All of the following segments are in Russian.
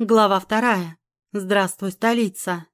Глава вторая. Здравствуй, столица.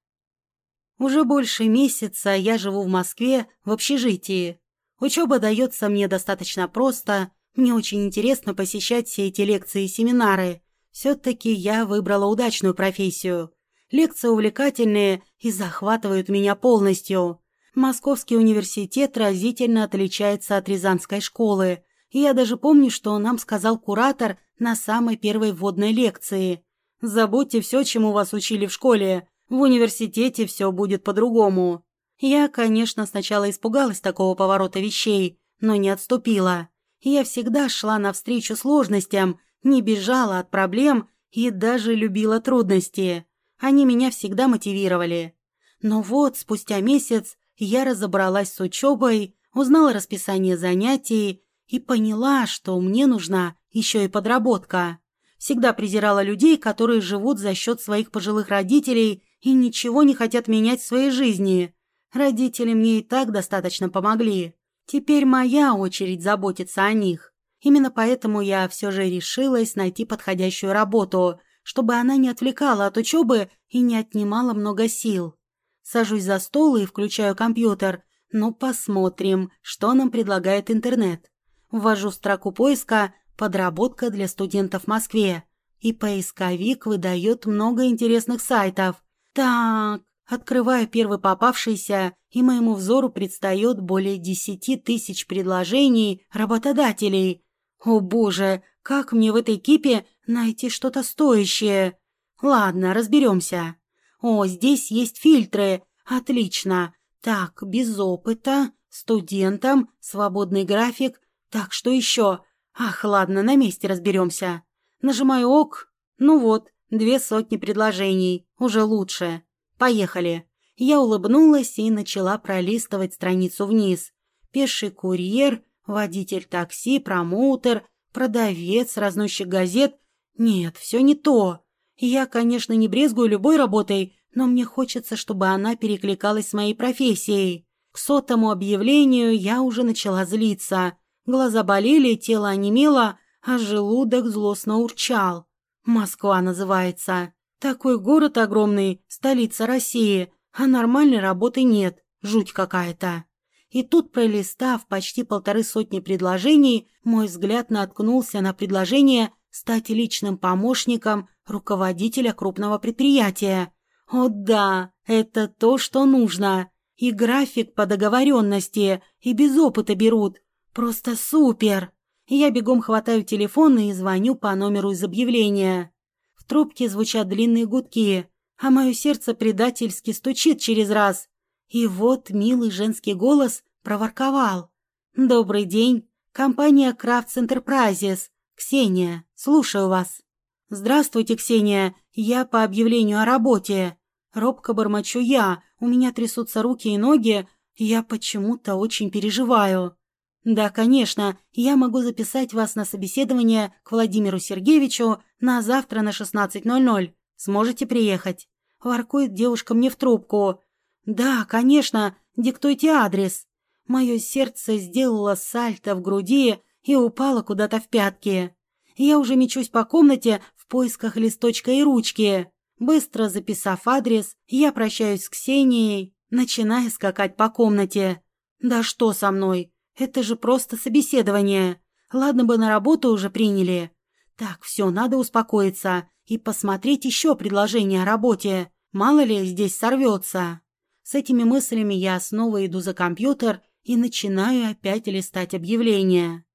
Уже больше месяца я живу в Москве в общежитии. Учеба дается мне достаточно просто. Мне очень интересно посещать все эти лекции и семинары. Все-таки я выбрала удачную профессию. Лекции увлекательные и захватывают меня полностью. Московский университет разительно отличается от Рязанской школы. И я даже помню, что нам сказал куратор на самой первой вводной лекции – Забудьте все, чему вас учили в школе. В университете все будет по-другому. Я, конечно, сначала испугалась такого поворота вещей, но не отступила. Я всегда шла навстречу сложностям, не бежала от проблем и даже любила трудности. Они меня всегда мотивировали. Но вот, спустя месяц, я разобралась с учебой, узнала расписание занятий и поняла, что мне нужна еще и подработка. Всегда презирала людей, которые живут за счет своих пожилых родителей и ничего не хотят менять в своей жизни. Родители мне и так достаточно помогли. Теперь моя очередь заботиться о них. Именно поэтому я все же решилась найти подходящую работу, чтобы она не отвлекала от учебы и не отнимала много сил. Сажусь за стол и включаю компьютер. Ну, посмотрим, что нам предлагает интернет. Ввожу строку поиска Подработка для студентов в Москве. И поисковик выдает много интересных сайтов. Так, открываю первый попавшийся, и моему взору предстает более десяти тысяч предложений работодателей. О боже, как мне в этой кипе найти что-то стоящее? Ладно, разберемся. О, здесь есть фильтры. Отлично. Так, без опыта, студентам, свободный график. Так, что еще? Ах, ладно, на месте разберемся. Нажимаю ок. Ну вот, две сотни предложений. Уже лучше. Поехали. Я улыбнулась и начала пролистывать страницу вниз. Пеший курьер, водитель такси, промоутер, продавец, разносчик газет. Нет, все не то. Я, конечно, не брезгую любой работой, но мне хочется, чтобы она перекликалась с моей профессией. К сотому объявлению я уже начала злиться. Глаза болели, тело онемело, а желудок злостно урчал. Москва называется. Такой город огромный, столица России, а нормальной работы нет, жуть какая-то. И тут, пролистав почти полторы сотни предложений, мой взгляд наткнулся на предложение стать личным помощником руководителя крупного предприятия. О да, это то, что нужно. И график по договоренности, и без опыта берут. Просто супер! Я бегом хватаю телефон и звоню по номеру из объявления. В трубке звучат длинные гудки, а мое сердце предательски стучит через раз. И вот милый женский голос проворковал. «Добрый день. Компания Crafts Enterprises. Ксения, слушаю вас». «Здравствуйте, Ксения. Я по объявлению о работе». Робко бормочу я, у меня трясутся руки и ноги, я почему-то очень переживаю. «Да, конечно, я могу записать вас на собеседование к Владимиру Сергеевичу на завтра на 16.00. Сможете приехать?» Воркует девушка мне в трубку. «Да, конечно, диктуйте адрес». Мое сердце сделало сальто в груди и упало куда-то в пятки. Я уже мечусь по комнате в поисках листочка и ручки. Быстро записав адрес, я прощаюсь с Ксенией, начиная скакать по комнате. «Да что со мной?» Это же просто собеседование. Ладно бы на работу уже приняли. Так, все, надо успокоиться и посмотреть еще предложение о работе. Мало ли здесь сорвется. С этими мыслями я снова иду за компьютер и начинаю опять листать объявления.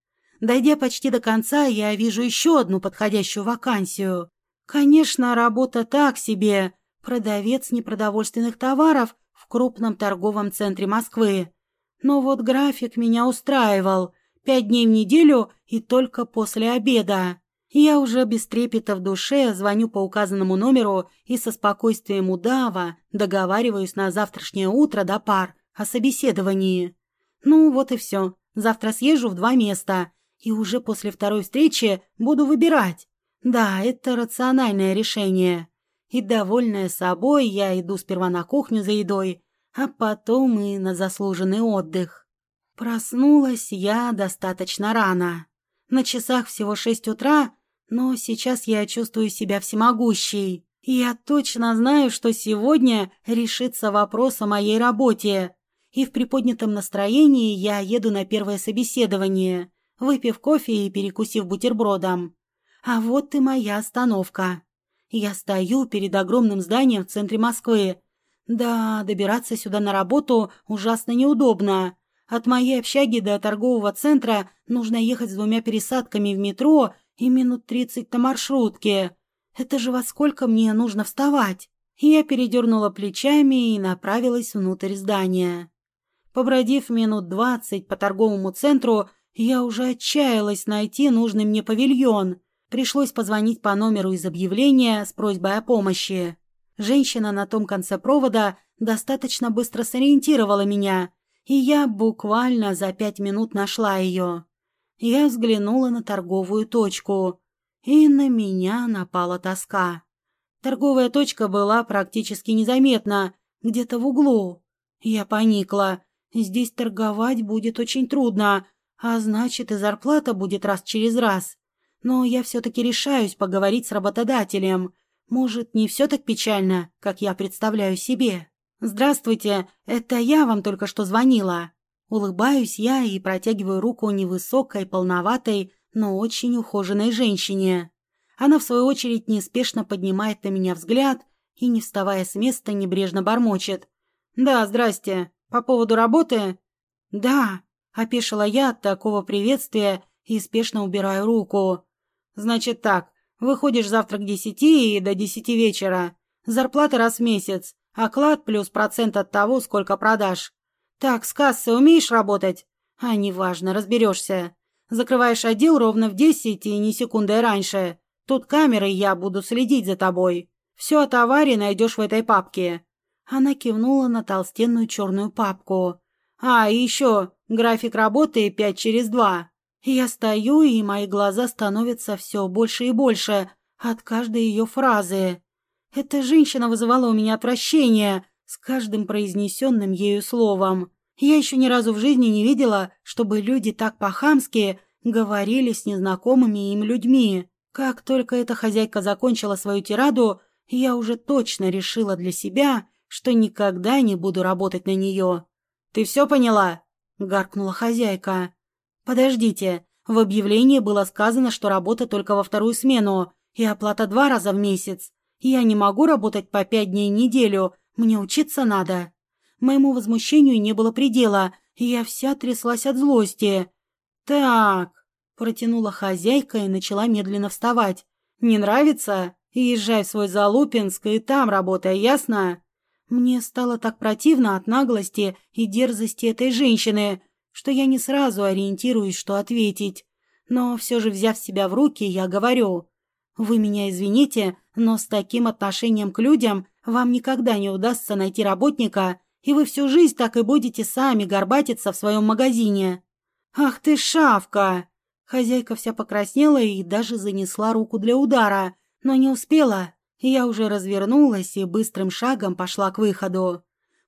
Дойдя почти до конца, я вижу еще одну подходящую вакансию. Конечно, работа так себе. Продавец непродовольственных товаров в крупном торговом центре Москвы. Но вот график меня устраивал. Пять дней в неделю и только после обеда. Я уже без трепета в душе звоню по указанному номеру и со спокойствием удава договариваюсь на завтрашнее утро до пар о собеседовании. Ну, вот и все. Завтра съезжу в два места. И уже после второй встречи буду выбирать. Да, это рациональное решение. И, довольная собой, я иду сперва на кухню за едой, а потом и на заслуженный отдых. Проснулась я достаточно рано. На часах всего шесть утра, Но сейчас я чувствую себя всемогущей. Я точно знаю, что сегодня решится вопрос о моей работе. И в приподнятом настроении я еду на первое собеседование, выпив кофе и перекусив бутербродом. А вот и моя остановка. Я стою перед огромным зданием в центре Москвы. Да, добираться сюда на работу ужасно неудобно. От моей общаги до торгового центра нужно ехать с двумя пересадками в метро и минут тридцать на маршрутке. Это же во сколько мне нужно вставать? Я передернула плечами и направилась внутрь здания. Побродив минут двадцать по торговому центру, я уже отчаялась найти нужный мне павильон. Пришлось позвонить по номеру из объявления с просьбой о помощи. Женщина на том конце провода достаточно быстро сориентировала меня, и я буквально за пять минут нашла ее. Я взглянула на торговую точку, и на меня напала тоска. Торговая точка была практически незаметна, где-то в углу. Я поникла. Здесь торговать будет очень трудно, а значит и зарплата будет раз через раз. Но я все-таки решаюсь поговорить с работодателем. Может, не все так печально, как я представляю себе. «Здравствуйте, это я вам только что звонила». Улыбаюсь я и протягиваю руку невысокой, полноватой, но очень ухоженной женщине. Она, в свою очередь, неспешно поднимает на меня взгляд и, не вставая с места, небрежно бормочет. «Да, здрасте. По поводу работы?» «Да», — опешила я от такого приветствия и спешно убираю руку. «Значит так, выходишь завтра к десяти и до десяти вечера. Зарплата раз в месяц, оклад плюс процент от того, сколько продашь. Так, с кассой умеешь работать? А, неважно, разберешься. Закрываешь отдел ровно в десять и ни секундой раньше. Тут камеры, я буду следить за тобой. Все о товаре найдешь в этой папке». Она кивнула на толстенную черную папку. «А, еще график работы пять через два. Я стою, и мои глаза становятся все больше и больше от каждой ее фразы. Эта женщина вызывала у меня отвращение с каждым произнесенным ею словом. Я еще ни разу в жизни не видела, чтобы люди так по-хамски говорили с незнакомыми им людьми. Как только эта хозяйка закончила свою тираду, я уже точно решила для себя, что никогда не буду работать на нее. «Ты все поняла?» — гаркнула хозяйка. «Подождите, в объявлении было сказано, что работа только во вторую смену и оплата два раза в месяц. Я не могу работать по пять дней в неделю, мне учиться надо». Моему возмущению не было предела, и я вся тряслась от злости. «Так», — протянула хозяйка и начала медленно вставать. «Не нравится? Езжай в свой Залупинск и там работай, ясно?» Мне стало так противно от наглости и дерзости этой женщины, что я не сразу ориентируюсь, что ответить. Но все же, взяв себя в руки, я говорю, «Вы меня извините, но с таким отношением к людям вам никогда не удастся найти работника, и вы всю жизнь так и будете сами горбатиться в своем магазине». «Ах ты шавка!» Хозяйка вся покраснела и даже занесла руку для удара, но не успела. Я уже развернулась и быстрым шагом пошла к выходу.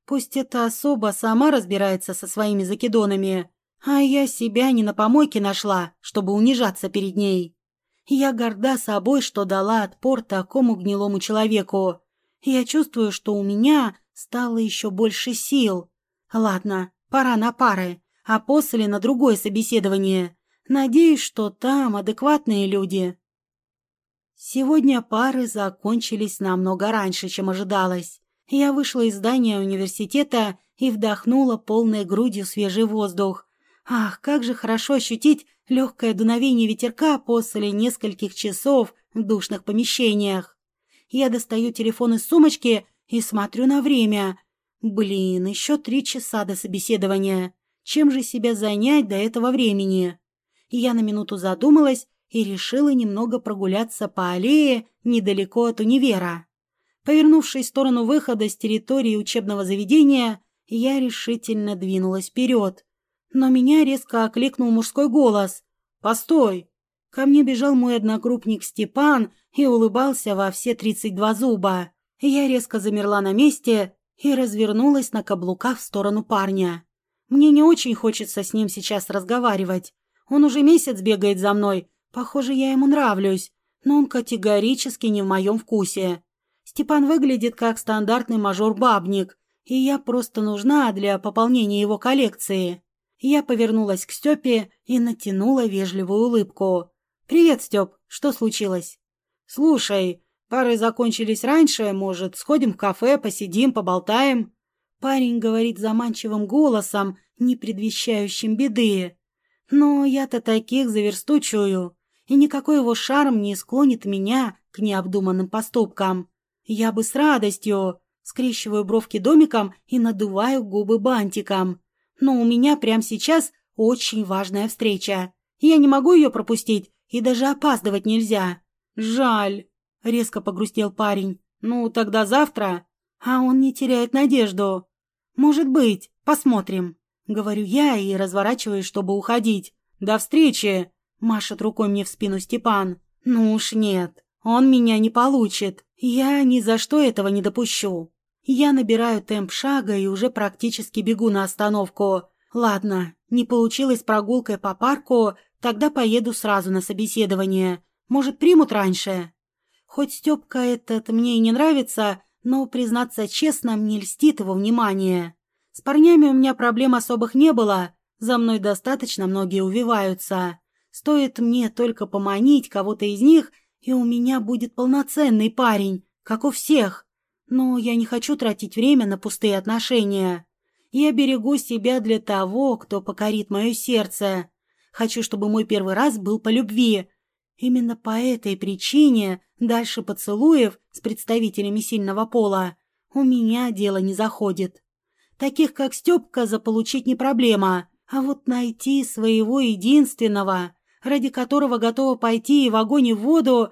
Пусть эта особа сама разбирается со своими закидонами, а я себя не на помойке нашла, чтобы унижаться перед ней. Я горда собой, что дала отпор такому гнилому человеку. Я чувствую, что у меня стало еще больше сил. Ладно, пора на пары, а после на другое собеседование. Надеюсь, что там адекватные люди. Сегодня пары закончились намного раньше, чем ожидалось. Я вышла из здания университета и вдохнула полной грудью свежий воздух. Ах, как же хорошо ощутить легкое дуновение ветерка после нескольких часов в душных помещениях. Я достаю телефон из сумочки и смотрю на время. Блин, еще три часа до собеседования. Чем же себя занять до этого времени? Я на минуту задумалась и решила немного прогуляться по аллее недалеко от универа. Повернувшись в сторону выхода с территории учебного заведения, я решительно двинулась вперед. Но меня резко окликнул мужской голос. «Постой!» Ко мне бежал мой одногруппник Степан и улыбался во все тридцать два зуба. Я резко замерла на месте и развернулась на каблуках в сторону парня. Мне не очень хочется с ним сейчас разговаривать. Он уже месяц бегает за мной. Похоже, я ему нравлюсь. но он категорически не в моем вкусе. Степан выглядит как стандартный мажор-бабник, и я просто нужна для пополнения его коллекции. Я повернулась к Степе и натянула вежливую улыбку. «Привет, Степ, что случилось?» «Слушай, пары закончились раньше, может, сходим в кафе, посидим, поболтаем?» Парень говорит заманчивым голосом, не предвещающим беды. Но я-то таких за версту чую, и никакой его шарм не склонит меня к необдуманным поступкам. Я бы с радостью скрещиваю бровки домиком и надуваю губы бантиком. Но у меня прямо сейчас очень важная встреча. Я не могу ее пропустить, и даже опаздывать нельзя. Жаль, резко погрустнел парень. Ну, тогда завтра. А он не теряет надежду. Может быть, посмотрим. Говорю я и разворачиваюсь, чтобы уходить. До встречи, машет рукой мне в спину Степан. Ну уж нет, он меня не получит. Я ни за что этого не допущу. Я набираю темп шага и уже практически бегу на остановку. Ладно, не получилось прогулкой по парку, тогда поеду сразу на собеседование. Может, примут раньше? Хоть Степка этот мне и не нравится, но, признаться честно, мне льстит его внимание. С парнями у меня проблем особых не было, за мной достаточно многие увиваются. Стоит мне только поманить кого-то из них, и у меня будет полноценный парень, как у всех. Но я не хочу тратить время на пустые отношения. Я берегу себя для того, кто покорит мое сердце. Хочу, чтобы мой первый раз был по любви. Именно по этой причине дальше поцелуев с представителями сильного пола у меня дело не заходит. Таких, как Степка, заполучить не проблема, а вот найти своего единственного, ради которого готова пойти и в огонь и в воду...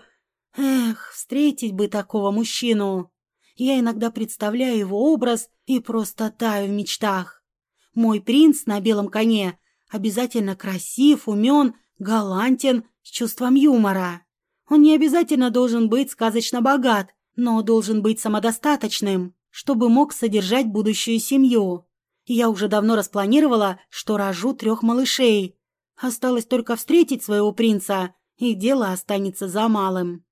Эх, встретить бы такого мужчину. Я иногда представляю его образ и просто таю в мечтах. Мой принц на белом коне обязательно красив, умен, галантен, с чувством юмора. Он не обязательно должен быть сказочно богат, но должен быть самодостаточным, чтобы мог содержать будущую семью. Я уже давно распланировала, что рожу трех малышей. Осталось только встретить своего принца, и дело останется за малым.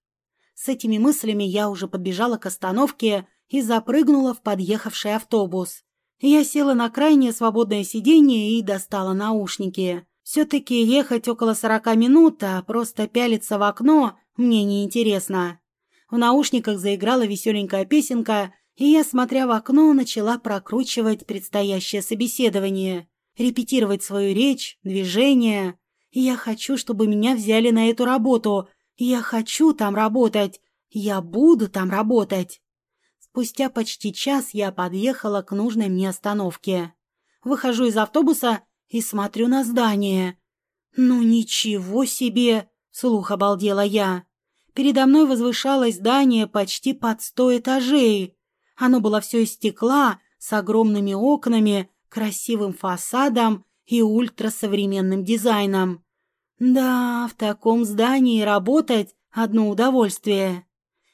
С этими мыслями я уже подбежала к остановке и запрыгнула в подъехавший автобус. Я села на крайнее свободное сиденье и достала наушники. Все-таки ехать около сорока минут, а просто пялиться в окно мне неинтересно. В наушниках заиграла веселенькая песенка, и я, смотря в окно, начала прокручивать предстоящее собеседование, репетировать свою речь, движения. я хочу, чтобы меня взяли на эту работу, я хочу там работать. Я буду там работать. Спустя почти час я подъехала к нужной мне остановке. Выхожу из автобуса и смотрю на здание. «Ну ничего себе!» — слух обалдела я. Передо мной возвышалось здание почти под сто этажей. Оно было все из стекла, с огромными окнами, красивым фасадом и ультрасовременным дизайном. Да, в таком здании работать – одно удовольствие.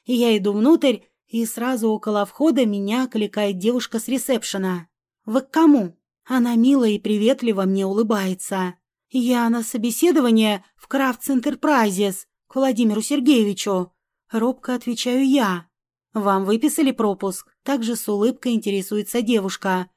Я иду внутрь, и сразу около входа меня окликает девушка с ресепшена. «Вы к кому?» Она мило и приветливо мне улыбается. «Я на собеседование в Крафтс Энтерпрайзес к Владимиру Сергеевичу». Робко отвечаю я. «Вам выписали пропуск?» Также с улыбкой интересуется девушка.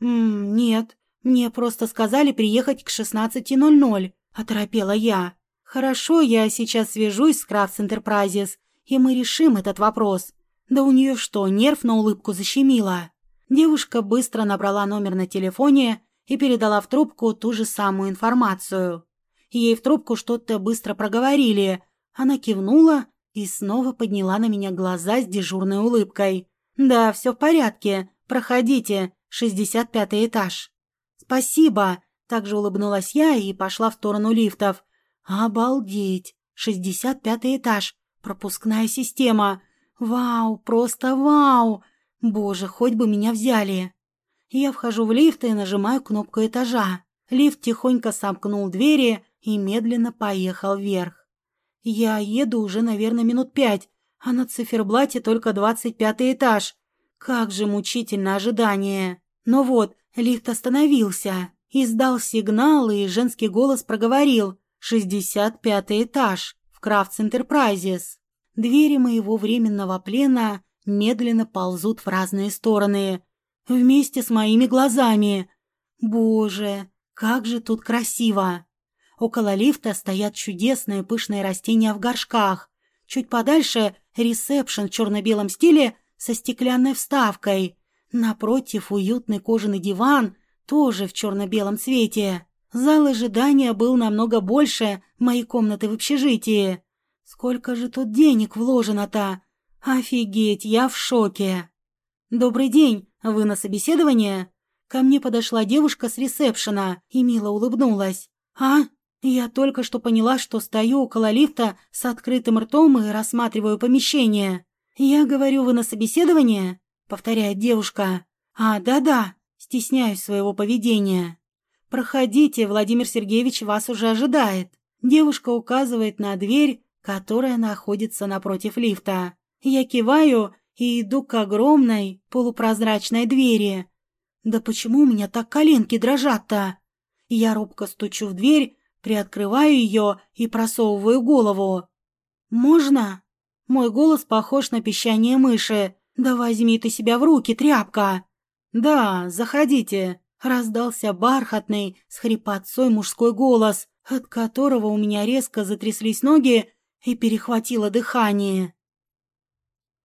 «М «Нет, мне просто сказали приехать к 16.00. — оторопела я. «Хорошо, я сейчас свяжусь с Крафтс Энтерпрайзес, и мы решим этот вопрос. Да у нее что, нерв на улыбку защемило?» Девушка быстро набрала номер на телефоне и передала в трубку ту же самую информацию. Ей в трубку что-то быстро проговорили. Она кивнула и снова подняла на меня глаза с дежурной улыбкой. «Да, все в порядке. Проходите. 65 этаж». «Спасибо», также улыбнулась я и пошла в сторону лифтов. Обалдеть! Шестьдесят пятый этаж. Пропускная система. Вау, просто вау! Боже, хоть бы меня взяли. Я вхожу в лифт и нажимаю кнопку этажа. Лифт тихонько сомкнул двери и медленно поехал вверх. Я еду уже, наверное, минут пять, а на циферблате только двадцать пятый этаж. Как же мучительно ожидание. Но вот, лифт остановился. Издал сигнал, и женский голос проговорил «Шестьдесят пятый этаж». В Крафтс Enterprises. Двери моего временного плена медленно ползут в разные стороны. Вместе с моими глазами. Боже, как же тут красиво! Около лифта стоят чудесные пышные растения в горшках. Чуть подальше ресепшн в черно-белом стиле со стеклянной вставкой. Напротив уютный кожаный диван, тоже в черно-белом цвете. Зал ожидания был намного больше моей комнаты в общежитии. Сколько же тут денег вложено-то? Офигеть, я в шоке. «Добрый день, вы на собеседование?» Ко мне подошла девушка с ресепшена и мило улыбнулась. «А? Я только что поняла, что стою около лифта с открытым ртом и рассматриваю помещение. Я говорю, вы на собеседование?» Повторяет девушка. «А, да-да, стесняюсь своего поведения». «Проходите, Владимир Сергеевич вас уже ожидает». Девушка указывает на дверь, которая находится напротив лифта. Я киваю и иду к огромной полупрозрачной двери, да почему у меня так коленки дрожат-то? Я робко стучу в дверь, приоткрываю ее и просовываю голову. «Можно?» Мой голос похож на пищание мыши. «Да возьми ты себя в руки, тряпка!» «Да, заходите!» Раздался бархатный, с хрипотцой мужской голос, от которого у меня резко затряслись ноги и перехватило дыхание.